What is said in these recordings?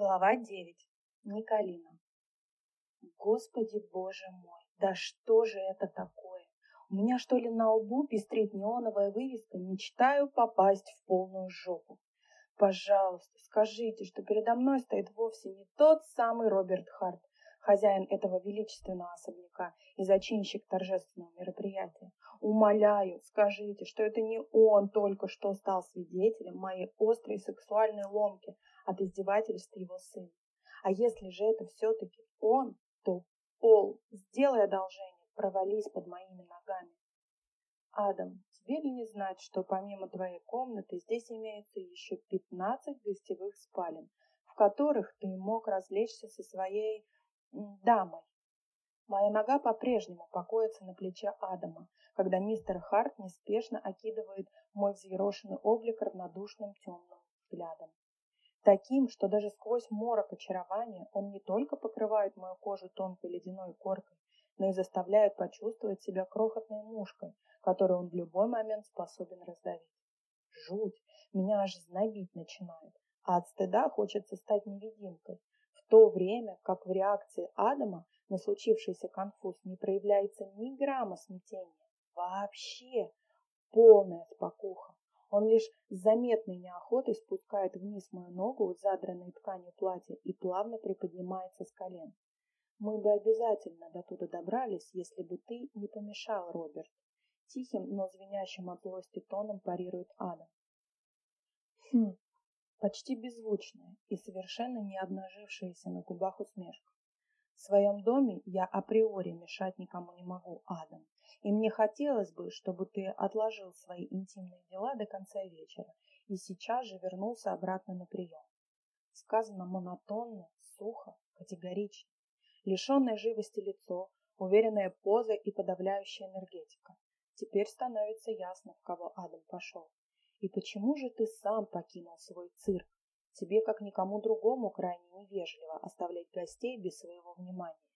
Глава 9. Николина. Господи боже мой, да что же это такое? У меня что ли на лбу пестрит неоновая вывеска «Мечтаю попасть в полную жопу». Пожалуйста, скажите, что передо мной стоит вовсе не тот самый Роберт Харт, хозяин этого величественного особняка и зачинщик торжественного мероприятия. Умоляю, скажите, что это не он только что стал свидетелем моей острой сексуальной ломки – от издевательств его сына. А если же это все-таки он, то Пол, сделай одолжение, провались под моими ногами. Адам, тебе ли не знать, что помимо твоей комнаты здесь имеется еще пятнадцать гостевых спален, в которых ты мог развлечься со своей дамой? Моя нога по-прежнему покоится на плече Адама, когда мистер Харт неспешно окидывает мой взъерошенный облик равнодушным темным взглядом таким, что даже сквозь морок очарования он не только покрывает мою кожу тонкой ледяной коркой, но и заставляет почувствовать себя крохотной мушкой, которую он в любой момент способен раздавить. Жуть! Меня аж знобить начинает, а от стыда хочется стать невидимкой, в то время как в реакции Адама на случившийся конфуз не проявляется ни грамма смятения. Вообще полная спокуха. Он лишь с заметной неохотой спускает вниз мою ногу, задранной тканью платья, и плавно приподнимается с колен. Мы бы обязательно до туда добрались, если бы ты не помешал, Роберт. Тихим, но звенящим от злости тоном парирует Адам. Хм, почти беззвучная и совершенно не обнажившаяся на губах усмешка. В своем доме я априори мешать никому не могу, Адам. И мне хотелось бы, чтобы ты отложил свои интимные дела до конца вечера и сейчас же вернулся обратно на прием. Сказано монотонно, сухо, категорично. Лишенное живости лицо, уверенная поза и подавляющая энергетика. Теперь становится ясно, в кого Адам пошел. И почему же ты сам покинул свой цирк? Тебе, как никому другому, крайне невежливо оставлять гостей без своего внимания.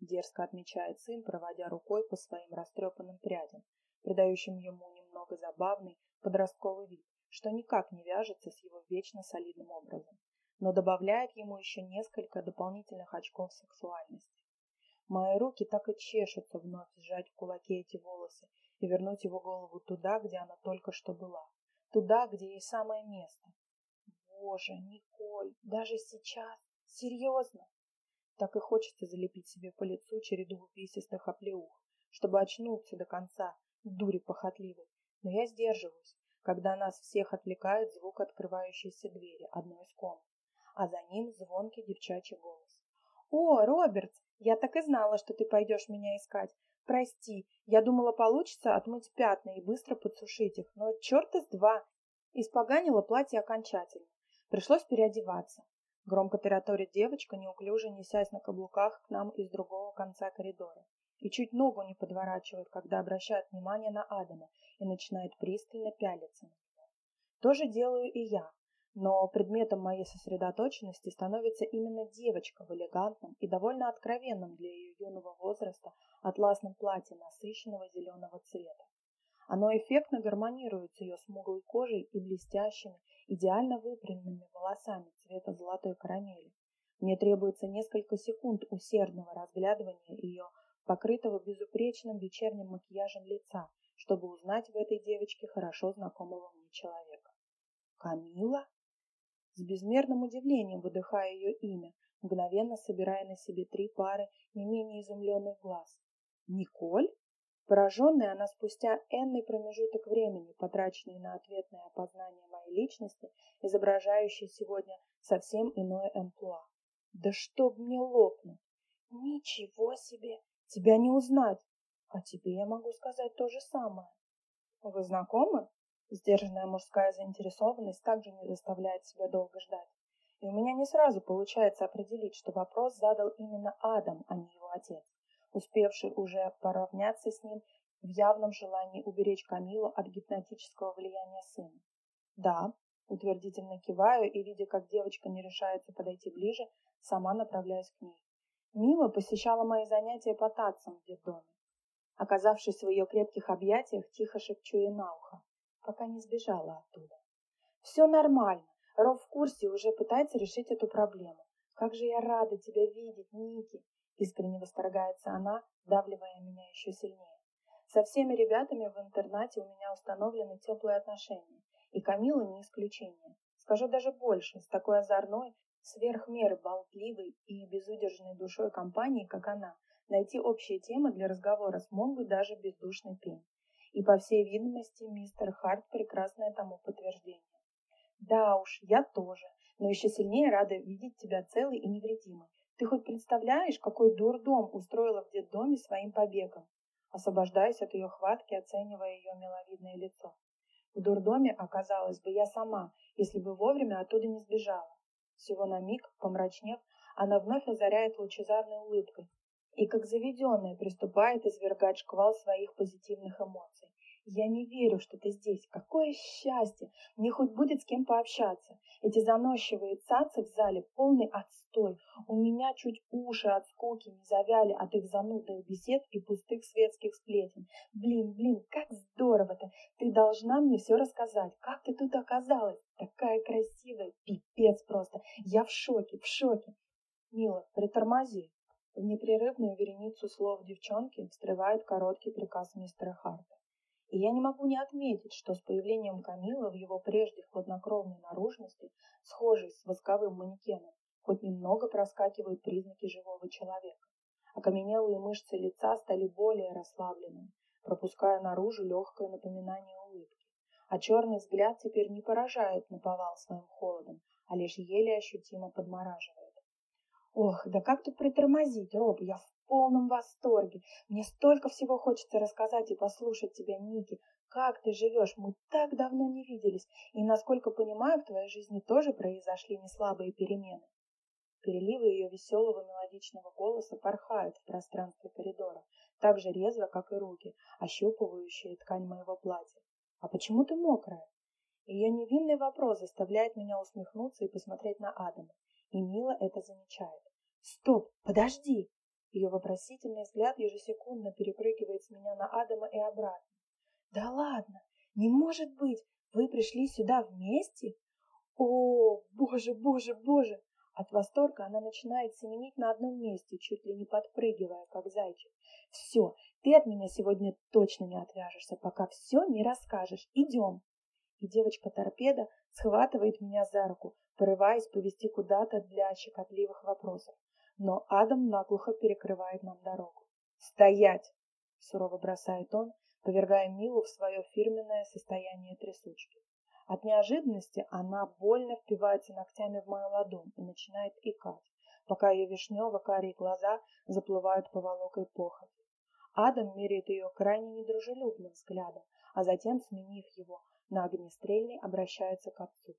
Дерзко отмечает сын, проводя рукой по своим растрепанным прядям, придающим ему немного забавный подростковый вид, что никак не вяжется с его вечно солидным образом, но добавляет ему еще несколько дополнительных очков сексуальности. Мои руки так и чешутся вновь сжать в кулаке эти волосы и вернуть его голову туда, где она только что была, туда, где ей самое место. Боже, Николь, даже сейчас? Серьезно? Так и хочется залепить себе по лицу череду увесистых оплеух, чтобы очнуться до конца, дури похотливой. Но я сдерживаюсь, когда нас всех отвлекает звук открывающейся двери одной из комнат, а за ним звонкий девчачий голос. «О, Роберт, я так и знала, что ты пойдешь меня искать. Прости, я думала, получится отмыть пятна и быстро подсушить их, но черт из два!» Испоганила платье окончательно. Пришлось переодеваться. Громко тараторит девочка, неуклюже несясь на каблуках к нам из другого конца коридора. И чуть ногу не подворачивает, когда обращает внимание на Адама и начинает пристально пялиться на него. То же делаю и я, но предметом моей сосредоточенности становится именно девочка в элегантном и довольно откровенном для ее юного возраста атласном платье насыщенного зеленого цвета. Оно эффектно гармонирует с ее смуглой кожей и блестящими, идеально выпрямленными волосами цвета золотой карамели. Мне требуется несколько секунд усердного разглядывания ее, покрытого безупречным вечерним макияжем лица, чтобы узнать в этой девочке хорошо знакомого мне человека. «Камила?» С безмерным удивлением выдыхая ее имя, мгновенно собирая на себе три пары не менее изумленных глаз. «Николь?» Пораженная она спустя энный промежуток времени, потраченный на ответное опознание моей личности, изображающей сегодня совсем иное эмплуа. Да чтоб мне лопнуть! Ничего себе! Тебя не узнать! А тебе я могу сказать то же самое. Вы знакомы? Сдержанная мужская заинтересованность также не заставляет себя долго ждать. И у меня не сразу получается определить, что вопрос задал именно Адам, а не его отец успевший уже поравняться с ним в явном желании уберечь Камилу от гипнотического влияния сына. «Да», — утвердительно киваю и, видя, как девочка не решается подойти ближе, сама направляюсь к ней. Мила посещала мои занятия по танцам в детдоме. Оказавшись в ее крепких объятиях, тихо шепчу ей на ухо, пока не сбежала оттуда. «Все нормально. Роб в курсе уже пытается решить эту проблему. Как же я рада тебя видеть, Ники! Искренне восторгается она, давливая меня еще сильнее. Со всеми ребятами в интернате у меня установлены теплые отношения, и Камила не исключение. Скажу даже больше, с такой озорной, сверх меры болтливой и безудержной душой компании, как она, найти общие темы для разговора смог бы даже бездушный пень. И, по всей видимости, мистер Харт прекрасное тому подтверждение. Да уж, я тоже, но еще сильнее рада видеть тебя целый и невредимый. Ты хоть представляешь, какой дурдом устроила в детдоме своим побегом? Освобождаясь от ее хватки, оценивая ее миловидное лицо. В дурдоме оказалась бы я сама, если бы вовремя оттуда не сбежала. Всего на миг, помрачнев, она вновь озаряет лучезарной улыбкой и, как заведенная, приступает извергать шквал своих позитивных эмоций. Я не верю, что ты здесь. Какое счастье! Мне хоть будет с кем пообщаться. Эти заносчивые цацы в зале полный отстой. У меня чуть уши от скуки не завяли от их занудных бесед и пустых светских сплетен. Блин, блин, как здорово-то! Ты должна мне все рассказать. Как ты тут оказалась? Такая красивая. Пипец просто. Я в шоке, в шоке. Мила, притормози. В непрерывную вереницу слов девчонки встревает короткий приказ мистера Харта. И я не могу не отметить, что с появлением Камила в его прежде хладнокровной наружности, схожей с восковым манекеном, хоть немного проскакивают признаки живого человека. Окаменелые мышцы лица стали более расслабленными, пропуская наружу легкое напоминание улыбки. А черный взгляд теперь не поражает наповал своим холодом, а лишь еле ощутимо подмораживает. Ох, да как тут притормозить, Роб, я в полном восторге. Мне столько всего хочется рассказать и послушать тебя, Ники. Как ты живешь? Мы так давно не виделись. И, насколько понимаю, в твоей жизни тоже произошли неслабые перемены. Переливы ее веселого мелодичного голоса порхают в пространстве коридора, так же резво, как и руки, ощупывающие ткань моего платья. «А почему ты мокрая?» Ее невинный вопрос заставляет меня усмехнуться и посмотреть на Адама, и Мила это замечает. «Стоп! Подожди!» Ее вопросительный взгляд ежесекундно перепрыгивает с меня на Адама и обратно. «Да ладно! Не может быть! Вы пришли сюда вместе? О, боже, боже, боже!» От восторга она начинает семенить на одном месте, чуть ли не подпрыгивая, как зайчик. «Все, ты от меня сегодня точно не отвяжешься, пока все не расскажешь. Идем!» И девочка-торпеда схватывает меня за руку, порываясь повести куда-то для щекотливых вопросов но Адам наглухо перекрывает нам дорогу. «Стоять!» — сурово бросает он, повергая Милу в свое фирменное состояние трясучки. От неожиданности она больно впивается ногтями в мою ладонь и начинает икать, пока ее вишнево-карие глаза заплывают поволокой похоти. Адам меряет ее крайне недружелюбным взглядом, а затем, сменив его на огнестрельный, обращается к отцу.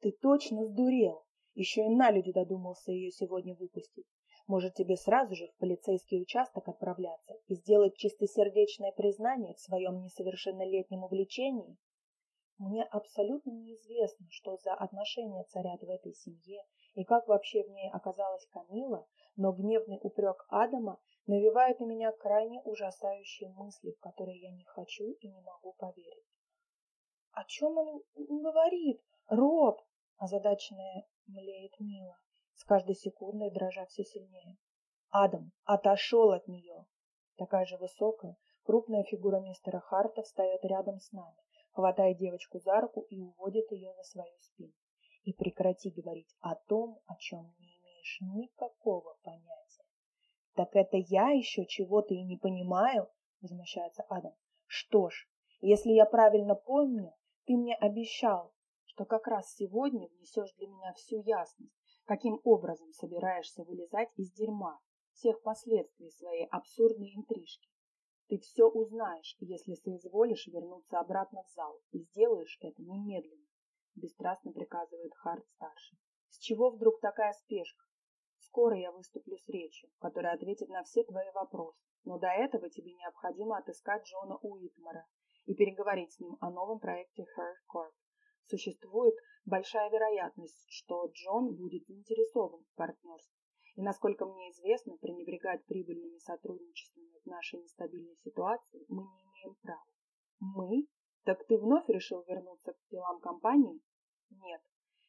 «Ты точно сдурел!» Еще и на люди додумался ее сегодня выпустить. Может, тебе сразу же в полицейский участок отправляться и сделать чистосердечное признание в своем несовершеннолетнем увлечении? Мне абсолютно неизвестно, что за отношения царят в этой семье и как вообще в ней оказалась Камила, но гневный упрек Адама навевает на меня крайне ужасающие мысли, в которые я не хочу и не могу поверить. — О чем он говорит? Роб! Озадаченная млеет Мила, с каждой секундой дрожа все сильнее. Адам отошел от нее. Такая же высокая, крупная фигура мистера Харта встает рядом с нами, хватает девочку за руку и уводит ее за свою спину. И прекрати говорить о том, о чем не имеешь никакого понятия. Так это я еще чего-то и не понимаю, возмущается Адам. Что ж, если я правильно помню, ты мне обещал, что как раз сегодня внесешь для меня всю ясность, каким образом собираешься вылезать из дерьма, всех последствий своей абсурдной интрижки. Ты все узнаешь, если соизволишь вернуться обратно в зал, и сделаешь это немедленно, бесстрастно приказывает Харт-старший. С чего вдруг такая спешка? Скоро я выступлю с речью, которая ответит на все твои вопросы, но до этого тебе необходимо отыскать Джона Уитмара и переговорить с ним о новом проекте Her Corp. Существует большая вероятность, что Джон будет заинтересован в партнерстве. И, насколько мне известно, пренебрегать прибыльными сотрудничествами в нашей нестабильной ситуации мы не имеем права. Мы? Так ты вновь решил вернуться к делам компании? Нет.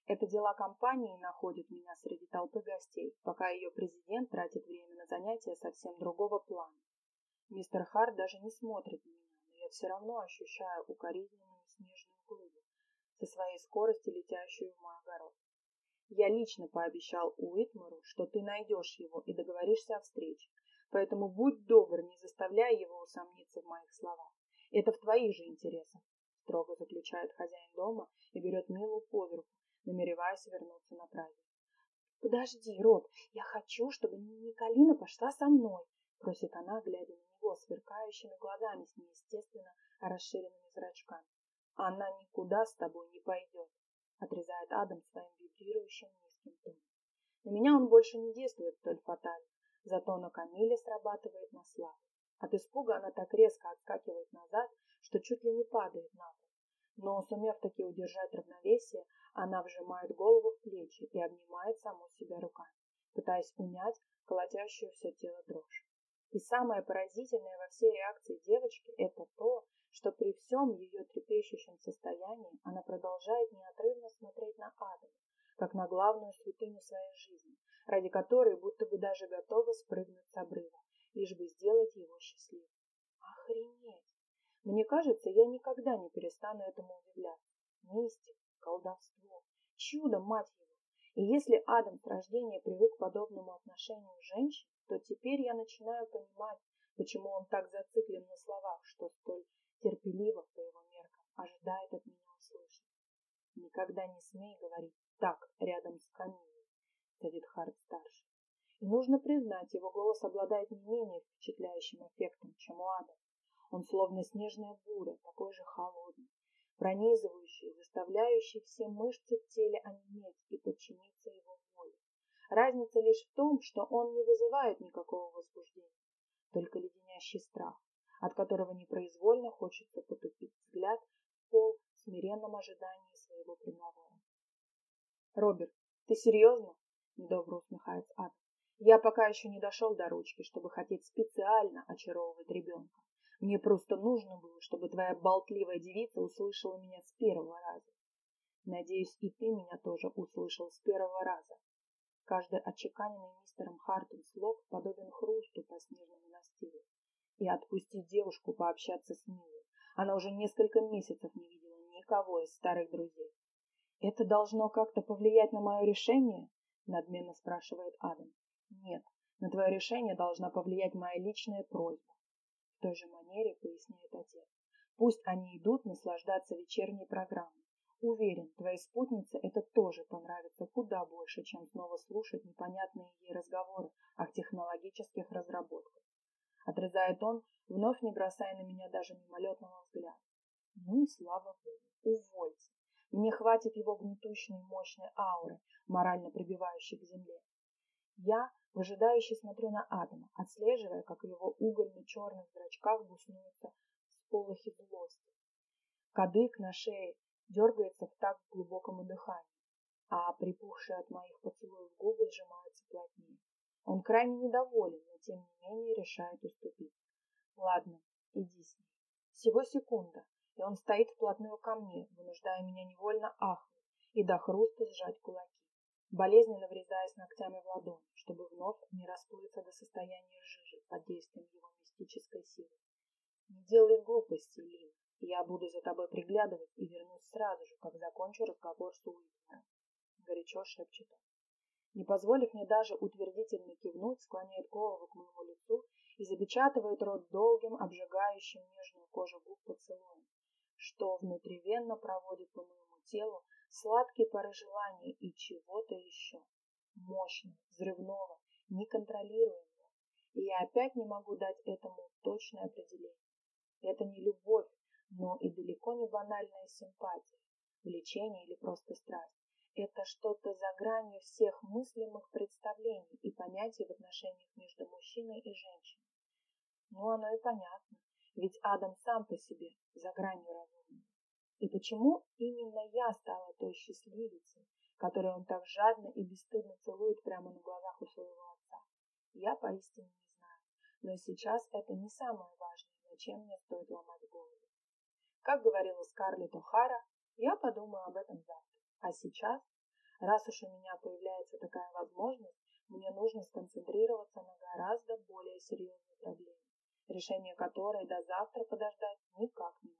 Это дела компании находят меня среди толпы гостей, пока ее президент тратит время на занятия совсем другого плана. Мистер Харт даже не смотрит на меня, но я все равно ощущаю укоризненную снежную глыбу, со своей скорости летящую в мой огород. Я лично пообещал Уитмару, что ты найдешь его и договоришься о встрече, поэтому будь добр, не заставляй его усомниться в моих словах. Это в твоих же интересах, строго заключает хозяин дома и берет Милу под руку, намереваясь вернуться на праздник. «Подожди, Рот, я хочу, чтобы Николина пошла со мной», просит она, глядя на него сверкающими глазами с неестественно расширенными зрачками. «Она никуда с тобой не пойдет», отрезает Адам своим вибрирующим низким тоном. На меня он больше не действует столь фатально, зато на Камиле срабатывает на славу. От испуга она так резко отскакивает назад, что чуть ли не падает на пол. Но, сумев таки удержать равновесие, она вжимает голову в плечи и обнимает саму себя руками, пытаясь унять колотящую все тело дрожь. И самое поразительное во всей реакции девочки – это то, что при всем ее трепещущем состоянии она продолжает неотрывно смотреть на Адама, как на главную святыню своей жизни, ради которой будто бы даже готова спрыгнуть с обрыва, лишь бы сделать его счастливым. Охренеть! Мне кажется, я никогда не перестану этому удивляться. Мистика, колдовство, чудо, мать его. И если Адам с рождения привык к подобному отношению женщин, то теперь я начинаю понимать, почему он так зациклен на словах, что столь терпеливо по его меркам ожидает от меня услышать. Никогда не смей говорить так рядом с Камилой, Дэвид Харт старший. И нужно признать, его голос обладает не менее впечатляющим эффектом, чем у Адама. Он словно снежная буря, такой же холодный, пронизывающий, заставляющий все мышцы в теле онеметь и подчиниться его воле. Разница лишь в том, что он не вызывает никакого возбуждения, только леденящий страх, от которого непроизвольно хочется потупить взгляд в пол в смиренном ожидании своего приговора. «Роберт, ты серьезно?» — недобро усмехается Адам. «Я пока еще не дошел до ручки, чтобы хотеть специально очаровывать ребенка. Мне просто нужно было, чтобы твоя болтливая девица услышала меня с первого раза. Надеюсь, и ты меня тоже услышал с первого раза. Каждый отчеканенный мистером Хартом слог подобен хрусту по снежному настилу. И отпустить девушку пообщаться с Милой. Она уже несколько месяцев не видела никого из старых друзей. «Это должно как-то повлиять на мое решение?» — надменно спрашивает Адам. «Нет, на твое решение должна повлиять моя личная просьба в той же манере поясняет отец. Пусть они идут наслаждаться вечерней программой. Уверен, твоей спутнице это тоже понравится куда больше, чем снова слушать непонятные ей разговоры о технологических разработках. Отрезает он, вновь не бросая на меня даже мимолетного взгляда. Ну и слава богу, увольте. Мне хватит его гнетущей мощной ауры, морально прибивающей к земле. Я выжидающе смотрю на Адама, отслеживая, как в его угольно-черных зрачках буснуются сполохи злости. Кадык на шее дергается в такт глубокому дыханию, а припухшие от моих поцелуев губы сжимаются плотнее. Он крайне недоволен, но тем не менее решает уступить. Ладно, иди с ней. Всего секунда, и он стоит вплотную ко мне, вынуждая меня невольно ахнуть и до хруста сжать кулаки болезненно врезаясь ногтями в ладонь, чтобы вновь не расплыться до состояния жижи под действием его мистической силы. Не делай глупости, Лин. Я буду за тобой приглядывать и вернусь сразу же, как закончу разговор с Уильямом. Горячо шепчет он. Не позволив мне даже утвердительно кивнуть, склоняет голову к моему лицу и запечатывает рот долгим, обжигающим нежную кожу губ поцелуем, что внутривенно проводит по моему телу, сладкие пары желания и чего-то еще. Мощного, взрывного, неконтролируемого. И я опять не могу дать этому точное определение. Это не любовь, но и далеко не банальная симпатия, влечение или просто страсть. Это что-то за гранью всех мыслимых представлений и понятий в отношениях между мужчиной и женщиной. Ну, оно и понятно, ведь Адам сам по себе за гранью разумного. И почему именно я стала той счастливицей, которую он так жадно и бесстыдно целует прямо на глазах у своего отца? Я поистине не знаю, но сейчас это не самое важное, над чем мне стоит ломать голову. Как говорила Скарлетт О'Хара, я подумаю об этом завтра. А сейчас Раз уж у меня появляется такая возможность, мне нужно сконцентрироваться на гораздо более серьезной проблеме, решение которой до завтра подождать никак не